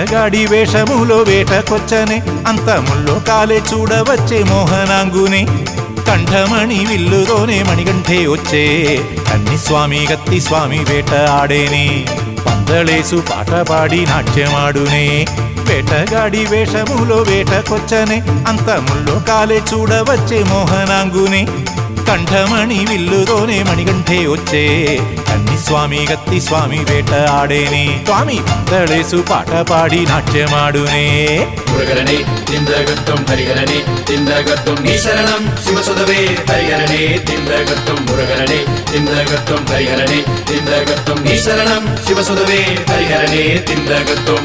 వేటగాడి వేషములో వేటకొచ్చనే అంతముల్లో కాలే చూడవచ్చే మోహనాంగుని. కంఠమణి విల్లుతోనే మణిగంఠే వచ్చే కన్ని స్వామి గత్తి స్వామి వేట ఆడేనే. పందలేసు పాట పాడి నాట్యమాడునే. వేటగాడి వేషములో వేటకొచ్చనే అంతముల్లో కాలే చూడవచ్చే మోహనాంగుని. కంఠమణి విల్లుతోనే మణిగంఠే వచ్చే స్వామి గత్తి స్వామి వేట ఆడేని స్వామి పందళేసు పాట పాడి నాట్యమాడునే మురుగరనే తిందగత్వం హరిహరనే తిందగత్వం నీ శరణం శివసుదవే హరిహరనే తిందగత్వం మురుగరనే తిందగత్వం హరిహరనే తిందగత్వం నీ శరణం శివసుదవే హరిహరనే తిందగత్వం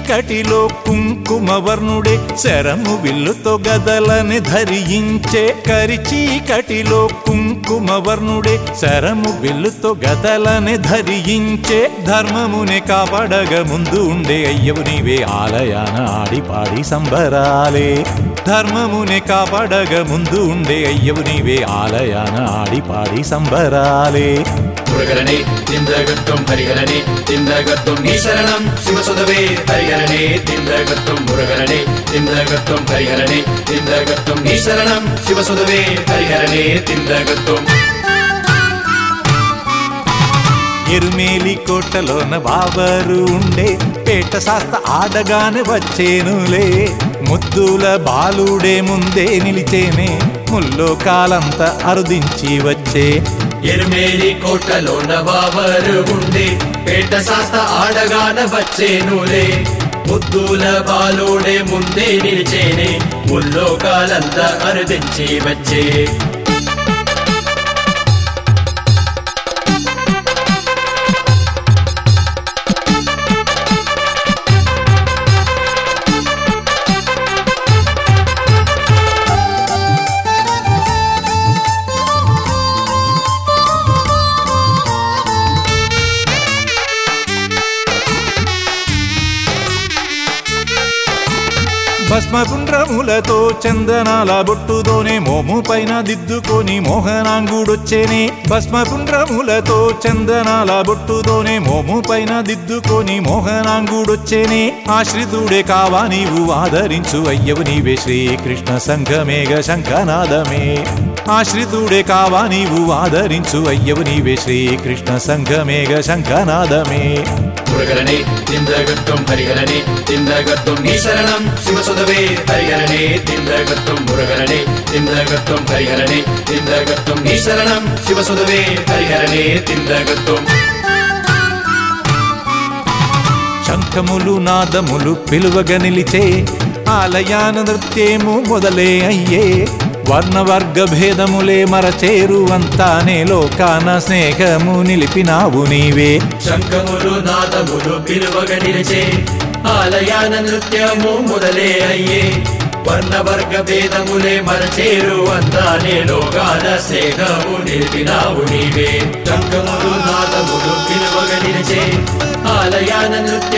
చీకటిలో కుంకుమవర్ణుడే శరము విల్లుతో గదలని ధరించే కరి చీకటిలో కుంకుమవర్ణుడే శరము విల్లుతో గదలని ధరించే ధర్మమునే కాపాడగ ముందు ఉండే అయ్యవు నీవే ఆలయాన ఆడిపాడి సంబరాలే. ధర్మమునే కాపాడగ ముందు ఉండే అయ్యవు నీవే ఆలయాన ఆడిపాడి సంబరాలే. మురుగరనే తిందగత్వం హరిహరనే తిందగత్వం నీ శరణం శివసుదవే హరిహరనే తిందగత్వం మురుగరనే తిందగత్వం హరిహరనే తిందగత్వం నీ శరణం శివసుదవే హరిహరనే తిందగత్వం ఎరుమేలి కోటలోన బాబరు ఉండే పేట శాస్త ఆడగానే వచ్చేనులే ముద్దుల బాలుడే ముందే నిలిచేనే ముల్లో కాలంత అరుదించి వచ్చే ఎరుమేలి కోటలో నవావరు ఉండే. పేట శాస్త ఆడగాన వచ్చేనులే. ముద్దుల బాలోడే ముందే నిలిచేనే. ముల్లోకాలంతా అరుదించి వచ్చే. భస్మగుండ్రములతో చందనాల బొట్టుతోనే మోము పైన దిద్దుకొని మోహనాంగుడొచ్చేనే. భస్మగుండ్రములతో చందనాల బొట్టుతోనే మోము పైన దిద్దుకొని మోహనాంగుడొచ్చేనే. ఆశ్రితుడే కావా నీవు ఆదరించు అయ్యవు నీవే శ్రీకృష్ణ సంఘమేఘ శంఖనాదమే. ఆశ్రితుడే కావా నీవు ఆదరించు అయ్యవు నీవే శ్రీకృష్ణ సంఘమేఘ శంఖనాదమే. మురుగరనే తిందగత్వం హరిహరనే తిందగత్వం నీ శరణం శివసుదవే హరిహరనే తిందగత్వం మురుగరనే తిందగత్వం హరిహరనే తిందగత్వం నీ శరణం శివసుదవే హరిహరనే తిందగత్వం శంఖములు నాదములు పిలువగ నిలిచే ఆలయాన నృత్యము మొదలే అయ్యే వర్ణవర్గ భేదములే మరచేరువంతానే లోకాన స్నేహము నిలిపినావు నీవే. శంఖములు నాదములు పిలువగ నిలిచే ఆలయాన నృత్యము మొదలే అయ్యే. వర్ణవర్గ భేదములే మరచేరు అంతానే లోకాల స్నేహము నిలిపినావు నీవే. శంఖములు నాదములు పిలువగ నిలిచే ఆలయాన నృత్య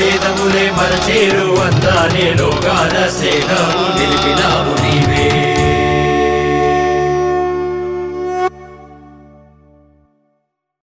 భేదములే మరచేరు అంతానే లోకాల స్నేహము నిలిపినావు నీవే.